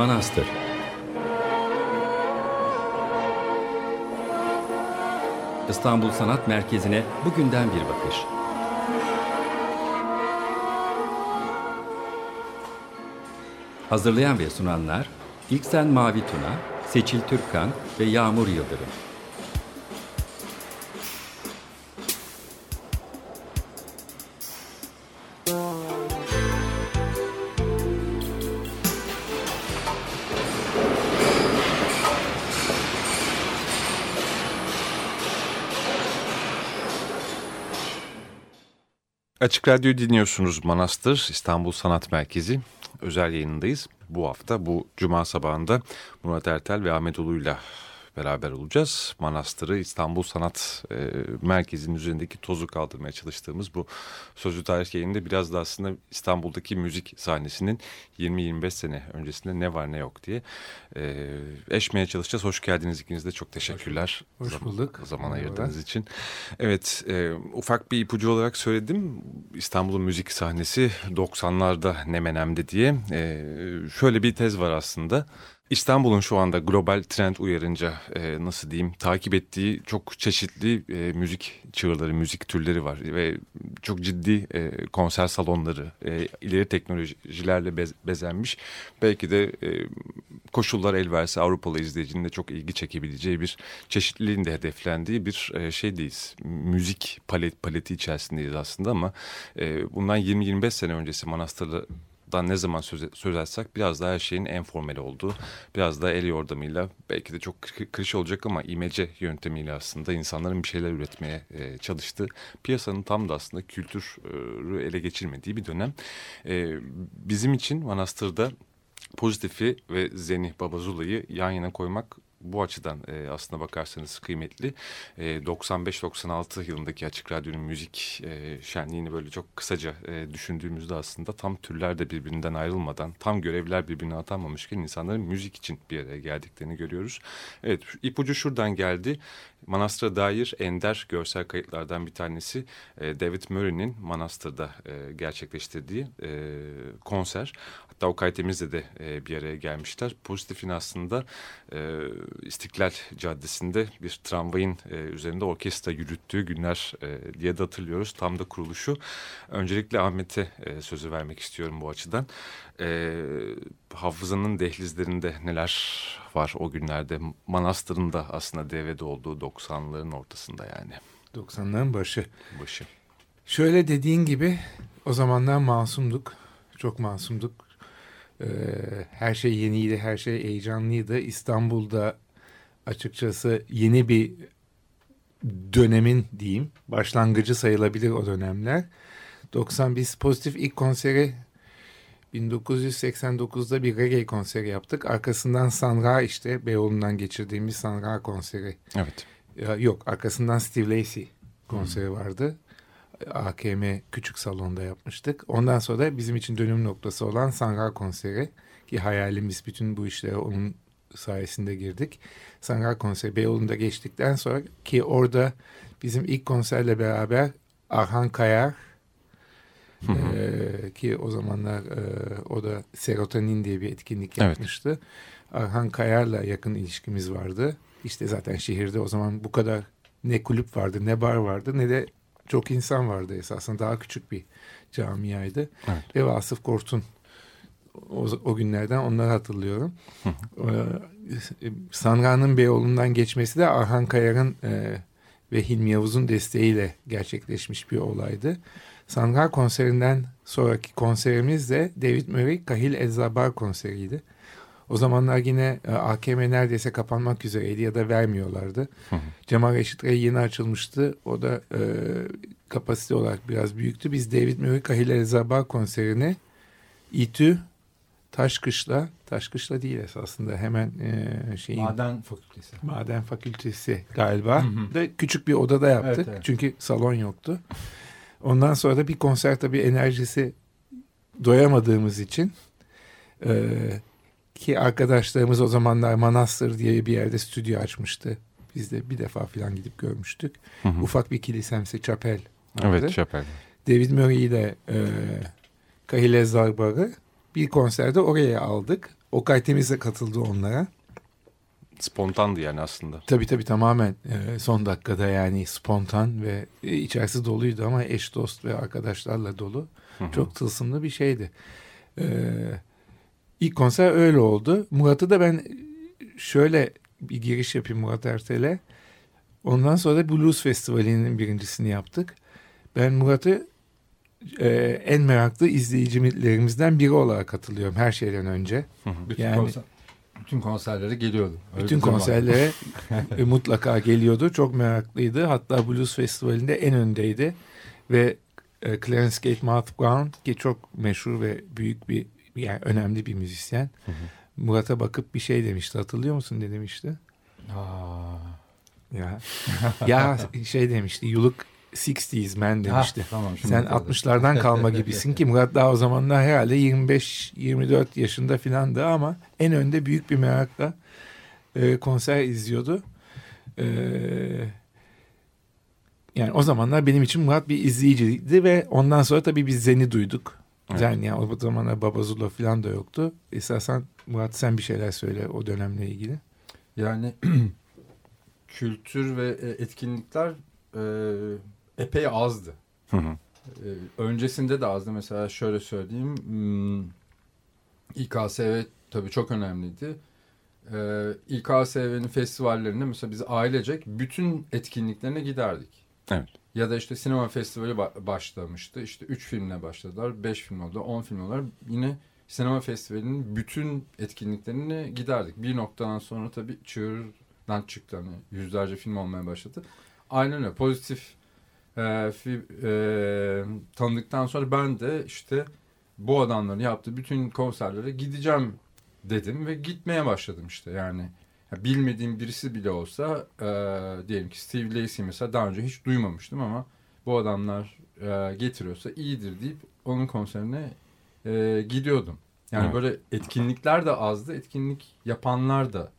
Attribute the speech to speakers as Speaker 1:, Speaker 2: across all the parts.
Speaker 1: Manastır İstanbul Sanat Merkezi'ne bugünden bir bakış. Hazırlayan ve sunanlar İlksen Mavi Tuna, Seçil Türkkan ve Yağmur Yıldırım.
Speaker 2: Açık Radyo dinliyorsunuz Manastır İstanbul Sanat Merkezi özel yayınındayız. Bu hafta bu cuma sabahında Murat Ertel ve Ahmet Ulu'yla beraber olacağız. Manastırı İstanbul Sanat e, Merkezi'nin üzerindeki tozu kaldırmaya çalıştığımız bu sözlü tarih yayında biraz da aslında İstanbul'daki müzik sahnesinin 20-25 sene öncesinde ne var ne yok diye e, eşmeye çalışacağız. Hoş geldiniz ikiniz de çok teşekkürler.
Speaker 3: Hoş bulduk.
Speaker 2: Zaman, zaman ayırdığınız için. Evet e, ufak bir ipucu olarak söyledim. İstanbul'un müzik sahnesi 90'larda ne menemde diye. E, şöyle bir tez var aslında. İstanbul'un şu anda global trend uyarınca e, nasıl diyeyim takip ettiği çok çeşitli e, müzik çığırları, müzik türleri var ve çok ciddi e, konser salonları, e, ileri teknolojilerle bez, bezenmiş. Belki de e, koşullar el verse Avrupalı izleyicinin de çok ilgi çekebileceği bir çeşitliliğin de hedeflendiği bir e, şeydeyiz. Müzik palet paleti içerisindeyiz aslında ama e, bundan 20-25 sene öncesi Manastır'da dan ne zaman söz, söz etsek biraz daha her şeyin en formeli olduğu, biraz daha el yordamıyla belki de çok klişe olacak ama imece yöntemiyle aslında insanların bir şeyler üretmeye e, çalıştığı, piyasanın tam da aslında kültürü ele geçirmediği bir dönem. E, bizim için Manastır'da pozitifi ve Zeni Babazula'yı yan yana koymak bu açıdan e, aslına bakarsanız kıymetli. E, 95-96 yılındaki Açık Radyo'nun müzik e, şenliğini böyle çok kısaca e, düşündüğümüzde aslında tam türler de birbirinden ayrılmadan, tam görevler birbirine atanmamışken insanların müzik için bir araya geldiklerini görüyoruz. Evet ipucu şuradan geldi. Manastır'a dair ender görsel kayıtlardan bir tanesi e, David Murray'nin Manastır'da e, gerçekleştirdiği e, konser. Hatta o kayıtemizde de bir araya gelmişler. Pozitifin aslında İstiklal Caddesi'nde bir tramvayın üzerinde orkestra yürüttüğü günler diye de hatırlıyoruz. Tam da kuruluşu. Öncelikle Ahmet'e sözü vermek istiyorum bu açıdan. Hafızanın dehlizlerinde neler var o günlerde? Manastır'ın da aslında devrede olduğu 90'ların ortasında yani.
Speaker 3: 90'ların başı.
Speaker 2: Başı.
Speaker 3: Şöyle dediğin gibi o zamanlar masumduk. Çok masumduk. Ee, her şey yeniydi, her şey heyecanlıydı. İstanbul'da açıkçası yeni bir dönemin diyeyim başlangıcı sayılabilir o dönemler. 90 biz pozitif ilk konseri 1989'da bir reggae konseri yaptık. Arkasından Sanra işte Beyoğlu'ndan geçirdiğimiz Sanra konseri.
Speaker 2: Evet.
Speaker 3: Yok arkasından Steve Lacy konseri hmm. vardı. AKM küçük salonda yapmıştık. Ondan sonra bizim için dönüm noktası olan Sanra konseri ki hayalimiz bütün bu işlere onun sayesinde girdik. Sanra konseri Beyoğlu'nda geçtikten sonra ki orada bizim ilk konserle beraber Arhan Kayar ee, ki o zamanlar e, o da serotonin diye bir etkinlik yapmıştı. Evet. Arhan Kayar'la yakın ilişkimiz vardı. İşte zaten şehirde o zaman bu kadar ne kulüp vardı ne bar vardı ne de çok insan vardı esasında. Daha küçük bir camiaydı. Evet. Ve Vasıf Kort'un o, o günlerden onları hatırlıyorum. Hı ee, Sanra'nın Beyoğlu'ndan geçmesi de Arhan Kayar'ın e, ve Hilmi Yavuz'un desteğiyle gerçekleşmiş bir olaydı. Sanra konserinden sonraki konserimiz de David Murray Kahil Elzabar konseriydi. O zamanlar yine e, AKM neredeyse kapanmak üzereydi ya da vermiyorlardı. Hı hı. Cemal Reşit Rey yeni açılmıştı. O da e, kapasite olarak biraz büyüktü. Biz David Murray Kahil Elzabar konserini İTÜ Taşkışla, Taşkışla değil esasında hemen e, şeyin...
Speaker 4: Maden Fakültesi.
Speaker 3: Maden Fakültesi galiba. Hı hı. Da küçük bir odada yaptık. Evet, evet. Çünkü salon yoktu. Ondan sonra da bir konser tabii enerjisi doyamadığımız için e, ki arkadaşlarımız o zamanlar Manastır diye bir yerde stüdyo açmıştı. Biz de bir defa falan gidip görmüştük. Hı hı. Ufak bir kilisemsi çapel
Speaker 2: vardı. Evet çapel.
Speaker 3: David Murray ile e, Kahile Zarbar'ı bir konserde oraya aldık. Okay Temiz de katıldı onlara.
Speaker 2: Spontandı yani aslında.
Speaker 3: Tabii tabii tamamen e, son dakikada yani spontan ve e, içerisi doluydu ama eş dost ve arkadaşlarla dolu. Hı hı. Çok tılsımlı bir şeydi. Ee, ilk konser öyle oldu. Murat'ı da ben şöyle bir giriş yapayım Murat Ertel'e. Ondan sonra da Blues Festivali'nin birincisini yaptık. Ben Murat'ı e, en meraklı izleyicilerimizden biri olarak katılıyorum her şeyden önce.
Speaker 4: Bütün yani konser, bütün konserlere geliyordu.
Speaker 3: Öyle bütün konserlere mutlaka geliyordu. Çok meraklıydı. Hatta Blues Festivali'nde en öndeydi. Ve e, Clarence Gate Mouth Brown ki çok meşhur ve büyük bir yani önemli bir müzisyen. Murat'a bakıp bir şey demişti. Hatırlıyor musun ne demişti? Aa. Ya ya şey demişti. You look 60s man demişti. Ha, tamam, Sen 60'lardan kalma gibisin ki Murat daha o zamanlar herhalde 25-24 yaşında filandı ama en önde büyük bir merakla e, konser izliyordu. E, yani o zamanlar benim için Murat bir izleyiciydi ve ondan sonra tabii biz Zen'i duyduk. Evet. Zen yani o zamanlar Babazula falan da yoktu. Esasen Murat sen bir şeyler söyle o dönemle ilgili.
Speaker 4: Yani kültür ve e, etkinlikler e, epey azdı. Hı hı. E, öncesinde de azdı. Mesela şöyle söyleyeyim. Hmm, İKSV tabii çok önemliydi. E, İKSV'nin festivallerinde mesela biz ailecek bütün etkinliklerine giderdik.
Speaker 2: Evet.
Speaker 4: Ya da işte sinema festivali başlamıştı. İşte üç filmle başladılar. Beş film oldu. On film oldular. Yine sinema festivalinin bütün etkinliklerine giderdik. Bir noktadan sonra tabii çığırdan çıktı. Hani yüzlerce film olmaya başladı. Aynen öyle. Pozitif e, fi, e, tanıdıktan sonra ben de işte bu adamların yaptığı bütün konserlere gideceğim dedim ve gitmeye başladım işte yani. Bilmediğim birisi bile olsa e, diyelim ki Steve Lacy mesela daha önce hiç duymamıştım ama bu adamlar e, getiriyorsa iyidir deyip onun konserine e, gidiyordum. Yani evet. böyle etkinlikler de azdı, etkinlik yapanlar da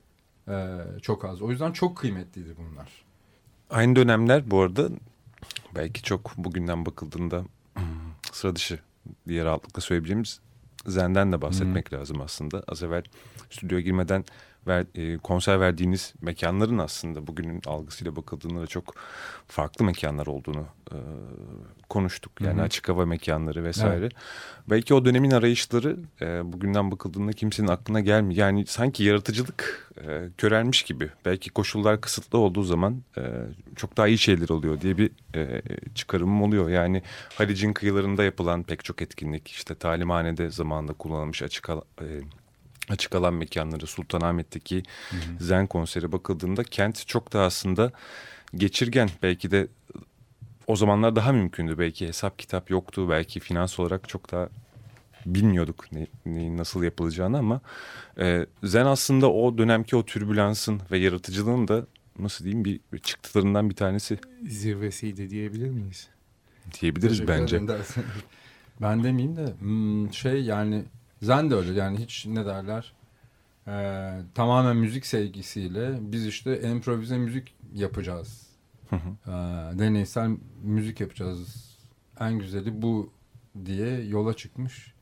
Speaker 4: e, çok az. O yüzden çok kıymetliydi bunlar.
Speaker 2: Aynı dönemler bu arada belki çok bugünden bakıldığında sıra dışı diye rahatlıkla söyleyebileceğimiz Zen'den de bahsetmek hmm. lazım aslında. Az evvel stüdyoya girmeden ver, e, konser verdiğiniz mekanların aslında bugünün algısıyla bakıldığında da çok farklı mekanlar olduğunu e, konuştuk. Yani -hı. açık hava mekanları vesaire. Evet. Belki o dönemin arayışları e, bugünden bakıldığında kimsenin aklına gelmiyor. Yani sanki yaratıcılık e, körelmiş gibi. Belki koşullar kısıtlı olduğu zaman e, çok daha iyi şeyler oluyor diye bir e, çıkarımım oluyor. Yani Halic'in kıyılarında yapılan pek çok etkinlik işte talimhanede zamanında kullanılmış açık e, açık alan mekanları Sultanahmet'teki hı hı. Zen konseri bakıldığında kent çok da aslında geçirgen belki de o zamanlar daha mümkündü belki hesap kitap yoktu belki finans olarak çok daha bilmiyorduk ne, neyin nasıl yapılacağını ama e, Zen aslında o dönemki o türbülansın ve yaratıcılığın da nasıl diyeyim bir, çıktılarından bir tanesi.
Speaker 3: Zirvesiydi diyebilir miyiz?
Speaker 2: Diyebiliriz bence.
Speaker 4: Ben demeyeyim de hmm, şey yani Zen de öyle yani hiç ne derler e, tamamen müzik sevgisiyle biz işte improvize müzik yapacağız. e, deneysel müzik yapacağız. En güzeli bu diye yola çıkmış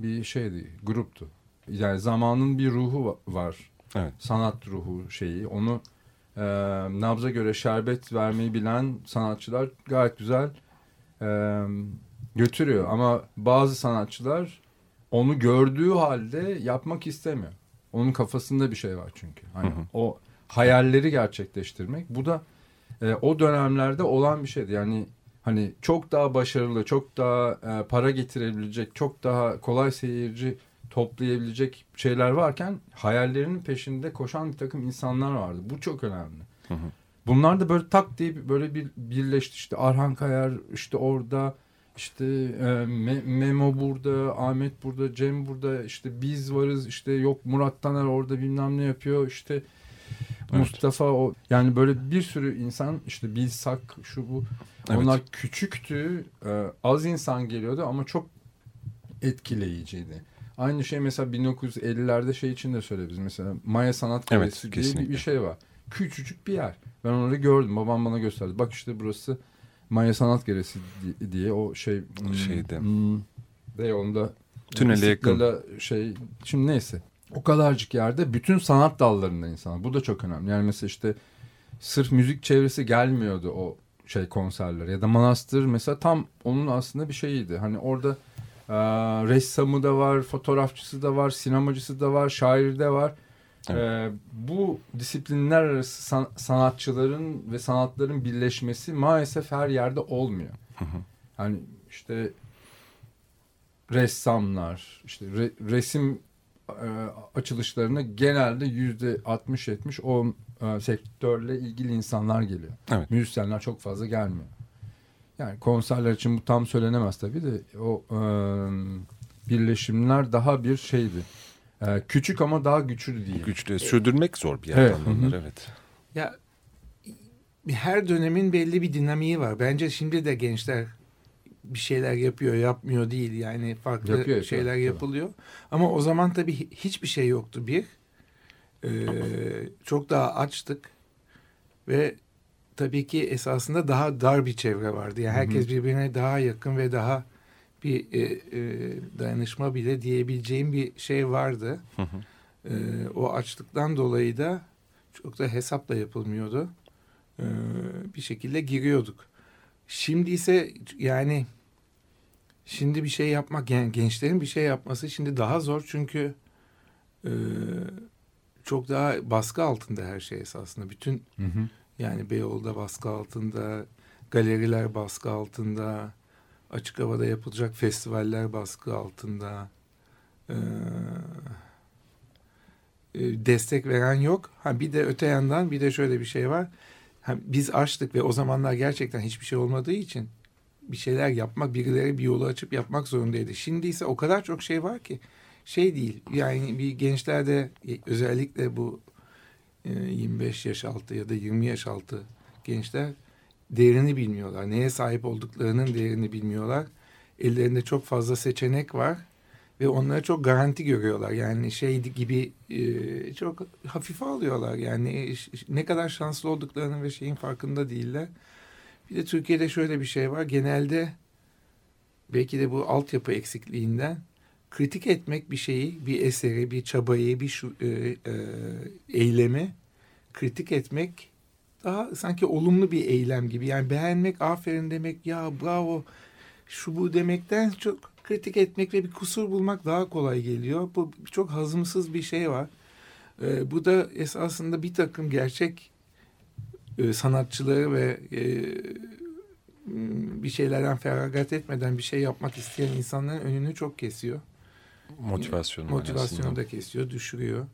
Speaker 4: bir şeydi, gruptu. Yani zamanın bir ruhu var. Evet. Sanat ruhu şeyi. Onu e, nabza göre şerbet vermeyi bilen sanatçılar gayet güzel e, götürüyor. Ama bazı sanatçılar onu gördüğü halde yapmak istemiyor. Onun kafasında bir şey var çünkü. Hani o hayalleri gerçekleştirmek. Bu da e, o dönemlerde olan bir şeydi. Yani hani çok daha başarılı, çok daha e, para getirebilecek, çok daha kolay seyirci toplayabilecek şeyler varken hayallerinin peşinde koşan bir takım insanlar vardı. Bu çok önemli. Hı hı. Bunlar da böyle tak diye böyle bir birleşti işte Arhan Kayar işte orada işte e, Me Memo burada, Ahmet burada, Cem burada, işte biz varız, işte yok Murat Taner orada bilmem ne yapıyor, işte evet. Mustafa o yani böyle bir sürü insan işte Bilsak şu bu evet. onlar küçüktü, e, az insan geliyordu ama çok etkileyiciydi. Aynı şey mesela 1950'lerde şey için de söyleriz. Mesela Maya Sanat Galerisi evet, diye bir şey var. Küçücük bir yer. Ben onları gördüm. Babam bana gösterdi. Bak işte burası Maya Sanat Geresi diye o şey
Speaker 2: hmm, şeyde. Hmm,
Speaker 4: de onda
Speaker 2: tünele yakın.
Speaker 4: Şey, şimdi neyse. O kadarcık yerde bütün sanat dallarında insanlar. Bu da çok önemli. Yani mesela işte sırf müzik çevresi gelmiyordu o şey konserler ya da manastır mesela tam onun aslında bir şeyiydi. Hani orada e, ressamı da var, fotoğrafçısı da var, sinemacısı da var, şairi de var. Evet. E, bu disiplinler arası san, sanatçıların ve sanatların birleşmesi maalesef her yerde olmuyor. Hı hı. Hani işte ressamlar, işte re, resim açılışlarına genelde yüzde 60-70 o e, sektörle ilgili insanlar geliyor. Evet. Müzisyenler çok fazla gelmiyor. Yani konserler için bu tam söylenemez tabii de o e, birleşimler daha bir şeydi. E, küçük ama daha güçlü değil.
Speaker 2: Güçlü. Sürdürmek zor bir yandan evet. bunlar evet.
Speaker 3: Ya her dönemin belli bir dinamiği var. Bence şimdi de gençler bir şeyler yapıyor, yapmıyor değil. Yani farklı yapıyor, şeyler yapıyor. yapılıyor. Ama o zaman tabii hiçbir şey yoktu bir. Ee, çok daha açtık ve tabii ki esasında daha dar bir çevre vardı. Yani herkes birbirine daha yakın ve daha bir e, e, dayanışma bile diyebileceğim bir şey vardı. E, o açlıktan dolayı da çok da hesapla yapılmıyordu. E, bir şekilde giriyorduk. Şimdi ise yani şimdi bir şey yapmak yani gençlerin bir şey yapması şimdi daha zor çünkü e, çok daha baskı altında her şey esasında. Bütün hı hı. yani Beyoğlu'da baskı altında, galeriler baskı altında, açık havada yapılacak festivaller baskı altında. Ee, destek veren yok. Ha bir de öte yandan bir de şöyle bir şey var. Ha, biz açtık ve o zamanlar gerçekten hiçbir şey olmadığı için bir şeyler yapmak, birileri bir yolu açıp yapmak zorundaydı. Şimdi ise o kadar çok şey var ki şey değil. Yani bir gençlerde özellikle bu 25 e, yaş altı ya da 20 yaş altı gençler değerini bilmiyorlar. Neye sahip olduklarının değerini bilmiyorlar. Ellerinde çok fazla seçenek var ve onlara çok garanti görüyorlar. Yani şey gibi e, çok hafife alıyorlar. Yani ne kadar şanslı olduklarının ve şeyin farkında değiller. Bir de Türkiye'de şöyle bir şey var. Genelde belki de bu altyapı eksikliğinden kritik etmek bir şeyi, bir eseri, bir çabayı, bir şu, e, e, eylemi kritik etmek daha sanki olumlu bir eylem gibi. Yani beğenmek, aferin demek, ya bravo, şu bu demekten çok kritik etmek ve bir kusur bulmak daha kolay geliyor. Bu çok hazımsız bir şey var. E, bu da esasında bir takım gerçek e, sanatçıları ve e, bir şeylerden feragat etmeden bir şey yapmak isteyen insanların önünü çok kesiyor.
Speaker 2: Motivasyonu.
Speaker 3: Motivasyonu da kesiyor, düşürüyor.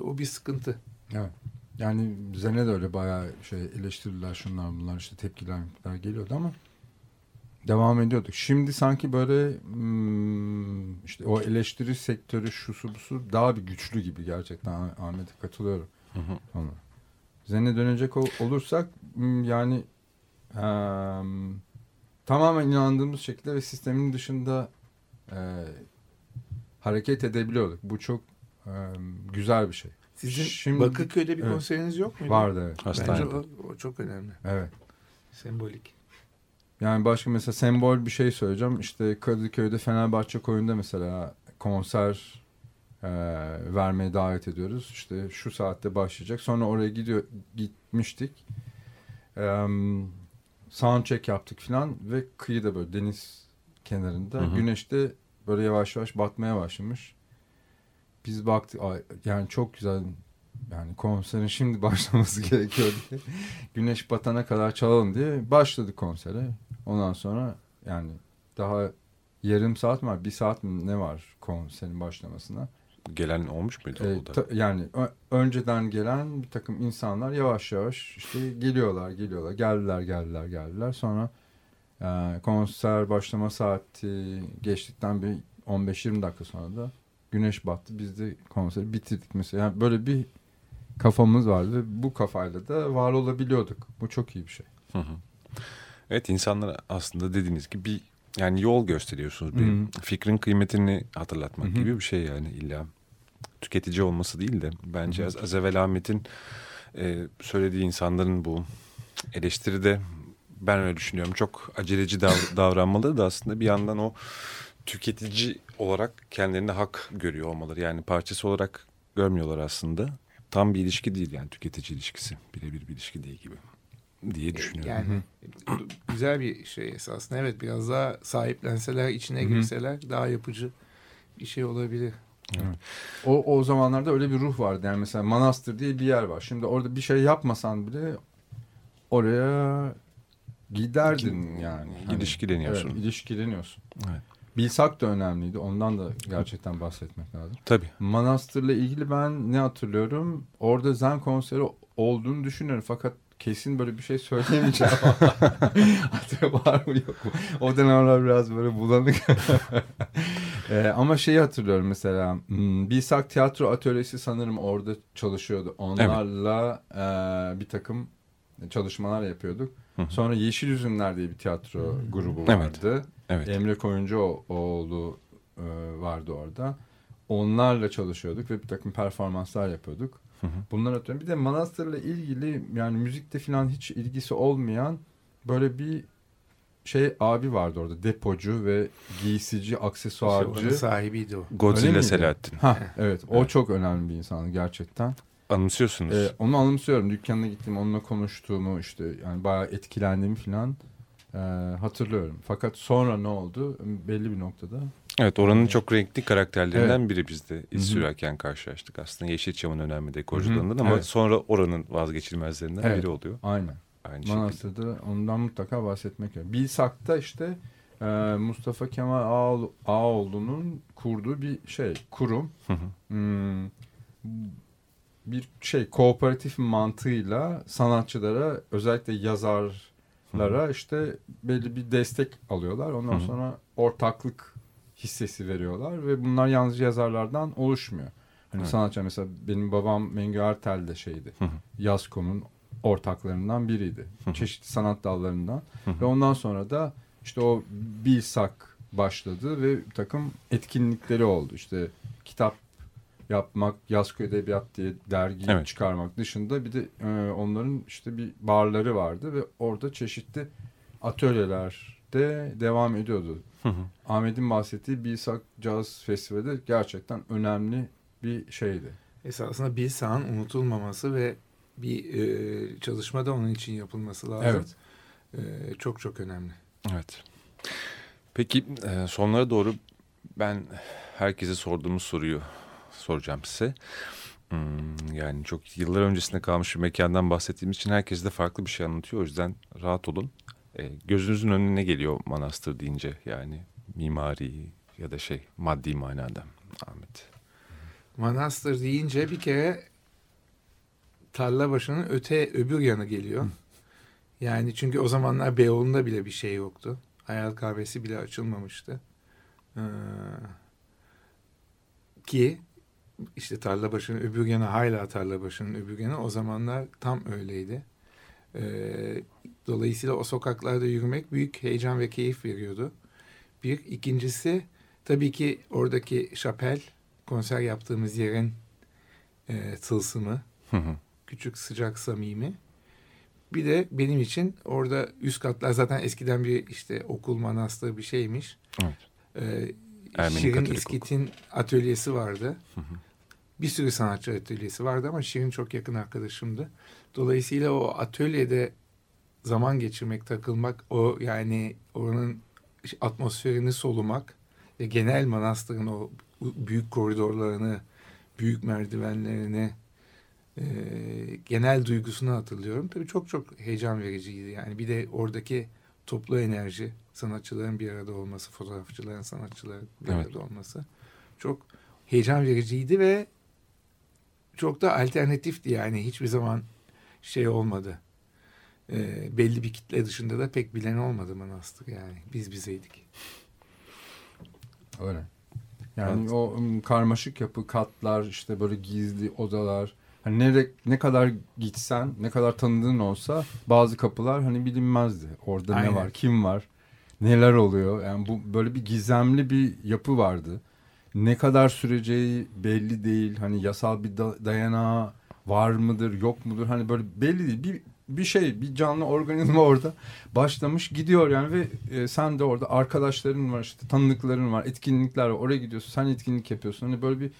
Speaker 3: O bir sıkıntı.
Speaker 4: Evet. Yani Zen'e de öyle bayağı şey eleştiriler şunlar bunlar işte tepkiler geliyordu ama devam ediyorduk. Şimdi sanki böyle hmm, işte o eleştiri sektörü şusu busu daha bir güçlü gibi gerçekten Ahmet'e katılıyorum. Hı hı. Zen'e dönecek olursak hmm, yani um, tamamen inandığımız şekilde ve sistemin dışında e, hareket edebiliyorduk. Bu çok um, güzel bir şey.
Speaker 3: Sizin Şimdi, Bakırköy'de bir evet. konseriniz yok muydu?
Speaker 4: Vardı evet.
Speaker 3: Bence o, o çok önemli.
Speaker 4: Evet.
Speaker 3: Sembolik.
Speaker 4: Yani başka mesela sembol bir şey söyleyeceğim. İşte Kadıköy'de Fenerbahçe koyunda mesela konser e, vermeye davet ediyoruz. İşte şu saatte başlayacak. Sonra oraya gidiyor gitmiştik. E, soundcheck yaptık falan ve kıyıda böyle deniz kenarında. Hı hı. Güneşte böyle yavaş yavaş batmaya başlamış biz baktık yani çok güzel yani konserin şimdi başlaması gerekiyor diye güneş batana kadar çalalım diye başladık konsere. Ondan sonra yani daha yarım saat mi var bir saat mi ne var konserin başlamasına.
Speaker 2: Gelen olmuş muydu ee,
Speaker 4: ta, yani önceden gelen bir takım insanlar yavaş yavaş işte geliyorlar geliyorlar geldiler geldiler geldiler sonra e, konser başlama saati geçtikten bir 15-20 dakika sonra da güneş battı. Biz de konseri bitirdik mesela. Yani böyle bir kafamız vardı bu kafayla da var olabiliyorduk. Bu çok iyi bir şey. Hı hı.
Speaker 2: Evet insanlar aslında dediğiniz gibi bir yani yol gösteriyorsunuz. Bir hı hı. fikrin kıymetini hatırlatmak hı hı. gibi bir şey yani illa tüketici olması değil de bence hı hı. az, az evvel Ahmet'in e, söylediği insanların bu eleştiride ben öyle düşünüyorum. Çok aceleci dav davranmaları da aslında bir yandan o tüketici olarak kendilerine hak görüyor olmaları. Yani parçası olarak görmüyorlar aslında. Tam bir ilişki değil yani tüketici ilişkisi. Birebir bir ilişki değil gibi diye düşünüyorum.
Speaker 3: Yani güzel bir şey esasında. Evet biraz daha sahiplenseler, içine girseler daha yapıcı bir şey olabilir.
Speaker 4: Evet. O, o zamanlarda öyle bir ruh vardı. Yani mesela Manastır diye bir yer var. Şimdi orada bir şey yapmasan bile oraya giderdin yani.
Speaker 2: Hani, ilişkileniyorsun.
Speaker 4: Evet, ilişkileniyorsun. Evet. Bilsak da önemliydi. Ondan da gerçekten bahsetmek lazım.
Speaker 2: Tabii.
Speaker 4: Manastır'la ilgili ben ne hatırlıyorum? Orada Zen konseri olduğunu düşünüyorum. Fakat kesin böyle bir şey söyleyemeyeceğim. Acaba var mı yok mu? O dönemler biraz böyle bulanık. ee, ama şeyi hatırlıyorum mesela. Hmm, Bilsak Tiyatro Atölyesi sanırım orada çalışıyordu. Onlarla evet. e, bir takım çalışmalar yapıyorduk. Sonra Yeşil Üzümler diye bir tiyatro grubu vardı. Evet. Evet. Emre Koyuncuoğlu e, vardı orada. Onlarla çalışıyorduk ve bir takım performanslar yapıyorduk. Hı hı. Bunlar atıyorum. Bir de Manastır'la ilgili yani müzikte falan hiç ilgisi olmayan böyle bir şey abi vardı orada. Depocu ve giysici, aksesuarcı.
Speaker 3: İşte sahibiydi o.
Speaker 2: Godzilla Selahattin.
Speaker 4: Ha, evet. O evet. çok önemli bir insandı gerçekten.
Speaker 2: Anımsıyorsunuz. Ee,
Speaker 4: onu anımsıyorum. Dükkanına gittim, onunla konuştuğumu işte yani bayağı etkilendiğimi falan e, hatırlıyorum. Fakat sonra ne oldu? Belli bir noktada.
Speaker 2: Evet oranın evet. çok renkli karakterlerinden evet. biri biz de iz sürerken karşılaştık. Aslında Yeşilçam'ın önemli dekorcularından ama evet. sonra oranın vazgeçilmezlerinden evet. biri oluyor.
Speaker 4: Aynen. Aynı Manastır'da şekilde. ondan mutlaka bahsetmek gerekiyor. Bilsak'ta işte e, Mustafa Kemal Ağoğlu'nun kurduğu bir şey, kurum. Hmm, bir şey kooperatif mantığıyla sanatçılara özellikle yazarlara işte belli bir destek alıyorlar. Ondan Hı-hı. sonra ortaklık hissesi veriyorlar ve bunlar yalnız yazarlardan oluşmuyor. Hani evet. sanatçı mesela benim babam Mengü Ertel de şeydi. Hı Yazkom'un ortaklarından biriydi. Hı Çeşitli sanat dallarından. Hı Ve ondan sonra da işte o Bilsak başladı ve takım etkinlikleri oldu. İşte kitap yapmak, Yazkı Edebiyat diye dergi evet. çıkarmak dışında bir de e, onların işte bir barları vardı ve orada çeşitli atölyelerde devam ediyordu. Ahmet'in bahsettiği Bilsak Jazz Festivali gerçekten önemli bir şeydi.
Speaker 3: Esasında Bilsak'ın unutulmaması ve bir e, çalışma da onun için yapılması lazım. Evet. E, çok çok önemli.
Speaker 2: Evet. Peki e, sonlara doğru ben herkese sorduğumuz soruyu soracağım size. Hmm, yani çok yıllar öncesinde kalmış bir mekandan bahsettiğimiz için herkes de farklı bir şey anlatıyor. O yüzden rahat olun. E, gözünüzün önüne ne geliyor manastır deyince yani mimari ya da şey maddi manada Ahmet?
Speaker 3: Manastır deyince bir kere tarla başının öte öbür yanı geliyor. Yani çünkü o zamanlar Beyoğlu'nda bile bir şey yoktu. Hayal kahvesi bile açılmamıştı. Ee, ki işte tarla başının öbür yanı hala tarla başının öbür yanı o zamanlar tam öyleydi. Ee, dolayısıyla o sokaklarda yürümek büyük heyecan ve keyif veriyordu. Bir. ikincisi tabii ki oradaki şapel konser yaptığımız yerin e, tılsımı. Hı hı. Küçük sıcak samimi. Bir de benim için orada üst katlar zaten eskiden bir işte okul manastır bir şeymiş. Evet. Ee, Şirin İskit'in atölyesi vardı. Hı hı. Bir sürü sanatçı atölyesi vardı ama Şirin çok yakın arkadaşımdı. Dolayısıyla o atölyede zaman geçirmek, takılmak, o yani oranın atmosferini solumak ve genel manastırın o büyük koridorlarını, büyük merdivenlerini, e, genel duygusunu hatırlıyorum. Tabii çok çok heyecan vericiydi. Yani bir de oradaki toplu enerji, sanatçıların bir arada olması, fotoğrafçıların, sanatçıların bir evet. arada olması çok heyecan vericiydi ve çok da alternatifti yani hiçbir zaman şey olmadı. E, belli bir kitle dışında da pek bilen olmadı manastır yani biz bizeydik.
Speaker 4: Öyle. Yani evet. o karmaşık yapı katlar işte böyle gizli odalar hani ne, ne kadar gitsen ne kadar tanıdığın olsa bazı kapılar hani bilinmezdi. Orada Aynen. ne var kim var neler oluyor yani bu böyle bir gizemli bir yapı vardı. Ne kadar süreceği belli değil hani yasal bir da, dayanağı var mıdır yok mudur hani böyle belli değil bir bir şey bir canlı organizma orada başlamış gidiyor yani ve e, sen de orada arkadaşların var işte tanıdıkların var etkinlikler var oraya gidiyorsun sen etkinlik yapıyorsun hani böyle bir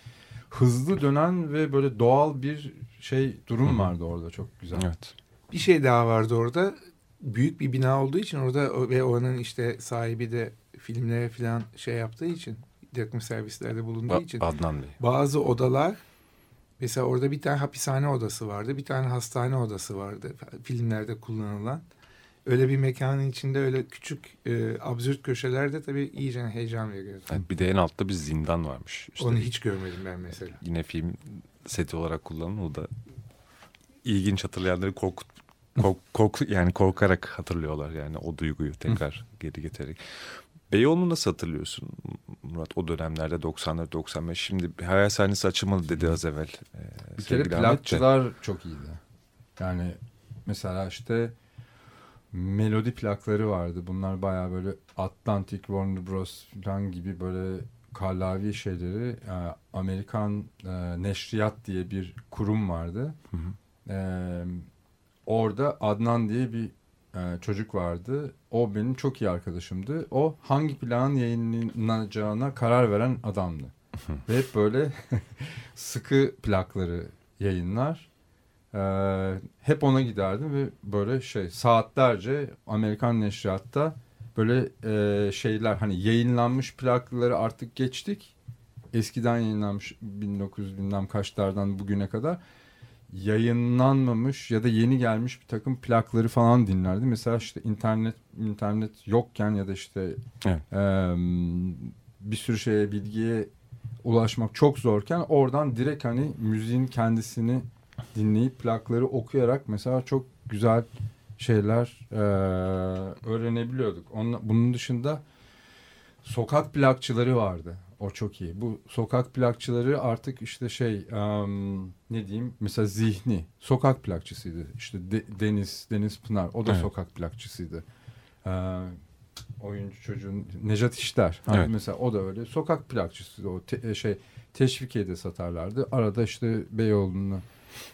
Speaker 4: hızlı dönen ve böyle doğal bir şey durum vardı orada çok güzel.
Speaker 2: Evet.
Speaker 3: Bir şey daha vardı orada. Büyük bir bina olduğu için orada ve oranın işte sahibi de filmlere falan şey yaptığı için yakın servislerde bulunduğu
Speaker 2: Ba-
Speaker 3: için
Speaker 2: Adnan Bey.
Speaker 3: bazı odalar mesela orada bir tane hapishane odası vardı. Bir tane hastane odası vardı. Filmlerde kullanılan. Öyle bir mekanın içinde öyle küçük e, absürt köşelerde tabii iyice heyecan veriyor.
Speaker 2: Evet, bir de en altta bir zindan varmış. İşte
Speaker 3: Onu hiç görmedim ben mesela.
Speaker 2: Yine film seti olarak kullanılan o da ilginç hatırlayanları korkut kork, kork yani korkarak hatırlıyorlar yani o duyguyu tekrar geri getirerek. Beyoğlu'nu nasıl hatırlıyorsun Murat o dönemlerde 90'lar 95 şimdi hayal sahnesi açılmalı dedi az evvel. Ee,
Speaker 4: Bir kere plakçılar çok iyiydi. Yani mesela işte melodi plakları vardı. Bunlar bayağı böyle Atlantic, Warner Bros falan gibi böyle kallavi şeyleri e, Amerikan e, Neşriyat diye bir kurum vardı.
Speaker 2: Hı hı.
Speaker 4: E, orada Adnan diye bir çocuk vardı. O benim çok iyi arkadaşımdı. O hangi plağın yayınlanacağına karar veren adamdı. Ve hep böyle sıkı plakları yayınlar. Ee, hep ona giderdim ve böyle şey saatlerce Amerikan neşriyatta böyle e, şeyler hani yayınlanmış plakları artık geçtik. Eskiden yayınlanmış 1900 bilmem kaçlardan bugüne kadar yayınlanmamış ya da yeni gelmiş bir takım plakları falan dinlerdi. Mesela işte internet internet yokken ya da işte
Speaker 2: Evet.
Speaker 4: e, bir sürü şeye bilgiye ulaşmak çok zorken oradan direkt hani müziğin kendisini dinleyip plakları okuyarak mesela çok güzel şeyler e, öğrenebiliyorduk. Onun, bunun dışında sokak plakçıları vardı. O çok iyi. Bu sokak plakçıları artık işte şey em, ne diyeyim mesela zihni sokak plakçısıydı. İşte De- Deniz Deniz Pınar o da
Speaker 2: Evet.
Speaker 4: sokak plakçısıydı. Ee, oyuncu çocuğun Nejat İşler. Hani
Speaker 2: Evet.
Speaker 4: Mesela o da öyle sokak plakçısıydı. O te- şey teşvikiye'de satarlardı. Arada işte Beyoğlu'na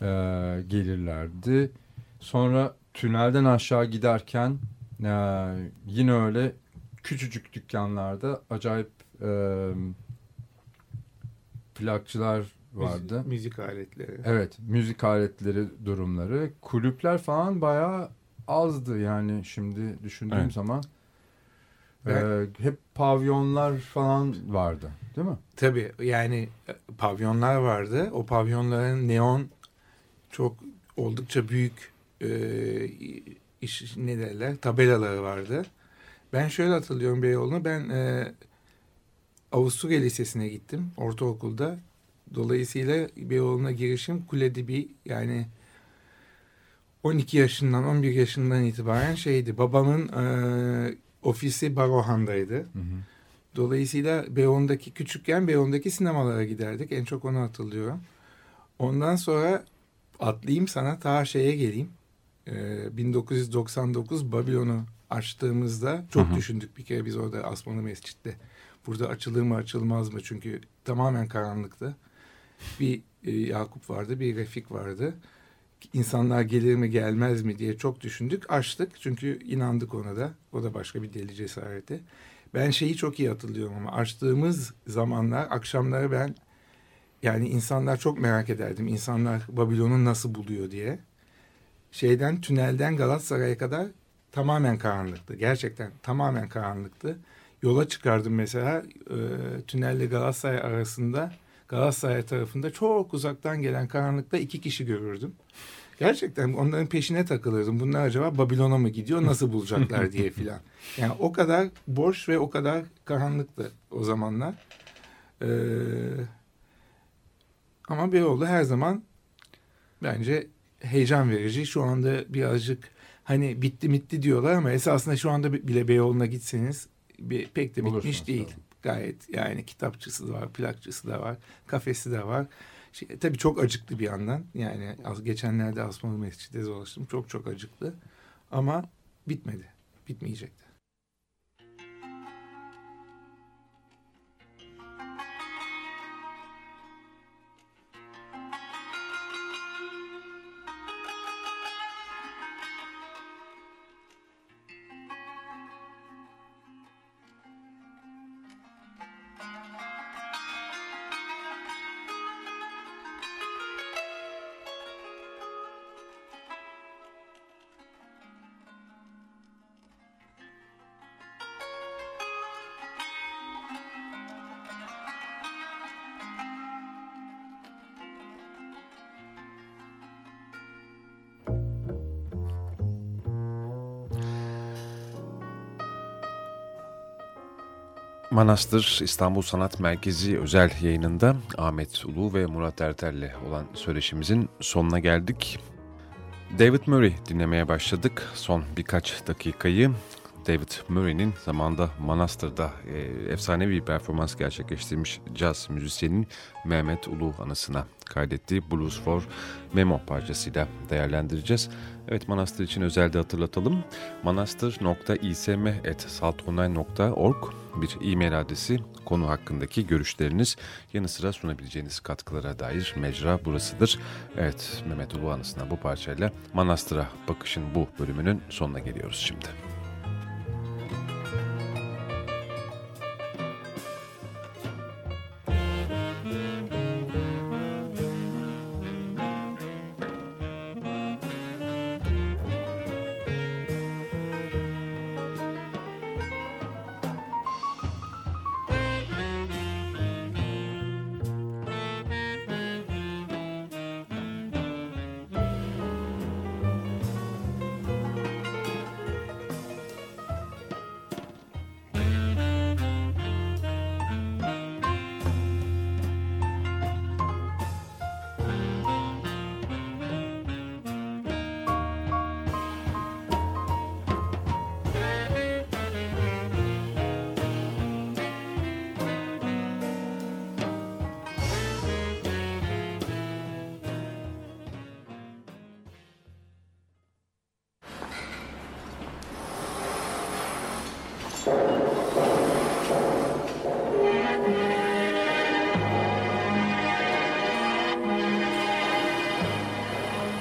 Speaker 4: e, gelirlerdi. Sonra tünelden aşağı giderken e, yine öyle küçücük dükkanlarda acayip e, plakçılar vardı.
Speaker 3: Müzik, müzik aletleri.
Speaker 4: Evet, müzik aletleri durumları. Kulüpler falan bayağı azdı yani şimdi düşündüğüm
Speaker 2: Evet.
Speaker 4: zaman. Ee, hep pavyonlar falan vardı değil mi?
Speaker 3: Tabii yani e, pavyonlar vardı. O pavyonların neon çok oldukça büyük e, iş, ne derler tabelaları vardı. Ben şöyle hatırlıyorum Beyoğlu'nu. Ben e, Avusturya Lisesi'ne gittim ortaokulda. Dolayısıyla Beyoğlu'na girişim Kule Dibi yani 12 yaşından 11 yaşından itibaren şeydi. Babamın e, ofisi Barohan'daydı. Dolayısıyla Beyoğlu'ndaki küçükken Beyoğlu'ndaki sinemalara giderdik. En çok onu hatırlıyorum. Ondan sonra atlayayım sana ta şeye geleyim. Ee, 1999 Babilon'u açtığımızda çok
Speaker 2: Hı hı.
Speaker 3: düşündük bir kere biz orada Asmalı Mescid'de. Burada açılır mı açılmaz mı? Çünkü tamamen karanlıktı. Bir e, Yakup vardı, bir Refik vardı. İnsanlar gelir mi gelmez mi diye çok düşündük. Açtık çünkü inandık ona da. O da başka bir deli cesareti. Ben şeyi çok iyi hatırlıyorum ama açtığımız zamanlar akşamları ben yani insanlar çok merak ederdim. İnsanlar Babilon'u nasıl buluyor diye. Şeyden tünelden Galatasaray'a kadar tamamen karanlıktı. Gerçekten tamamen karanlıktı. Yola çıkardım mesela e, tünelle Galatasaray arasında Galatasaray tarafında çok uzaktan gelen karanlıkta iki kişi görürdüm. Gerçekten onların peşine takılırdım. Bunlar acaba Babilon'a mı gidiyor nasıl bulacaklar diye filan. Yani o kadar boş ve o kadar karanlıktı o zamanlar. Ee, ama Beyoğlu her zaman bence heyecan verici. Şu anda birazcık hani bitti bitti diyorlar ama esasında şu anda bile Beyoğlu'na gitseniz bir, pek de bitmiş
Speaker 4: Bulursunuz
Speaker 3: değil.
Speaker 4: tabii.
Speaker 3: Gayet yani kitapçısı da var, plakçısı da var, kafesi de var. Şey, tabii çok acıklı bir yandan. Yani az, geçenlerde Asmalı Mescid'de dolaştım. Çok çok acıklı. Ama bitmedi. Bitmeyecek
Speaker 2: Manastır İstanbul Sanat Merkezi özel yayınında Ahmet Ulu ve Murat Ertel'le olan söyleşimizin sonuna geldik. David Murray dinlemeye başladık. Son birkaç dakikayı David Murray'nin zamanda Manastır'da e, efsanevi bir performans gerçekleştirmiş caz müzisyenin Mehmet Ulu anısına kaydettiği Blues for Memo parçasıyla değerlendireceğiz. Evet Manastır için özel de hatırlatalım. manastır.ism.saltonay.org bir e-mail adresi konu hakkındaki görüşleriniz yanı sıra sunabileceğiniz katkılara dair mecra burasıdır. Evet Mehmet Ulu anısına bu parçayla Manastır'a bakışın bu bölümünün sonuna geliyoruz şimdi.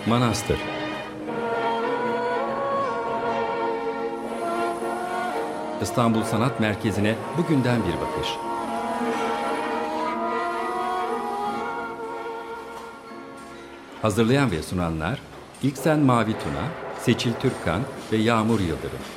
Speaker 1: Manastır İstanbul Sanat Merkezi'ne bugünden bir bakış. Hazırlayan ve sunanlar İlksen Mavi Tuna, Seçil Türkkan ve Yağmur Yıldırım.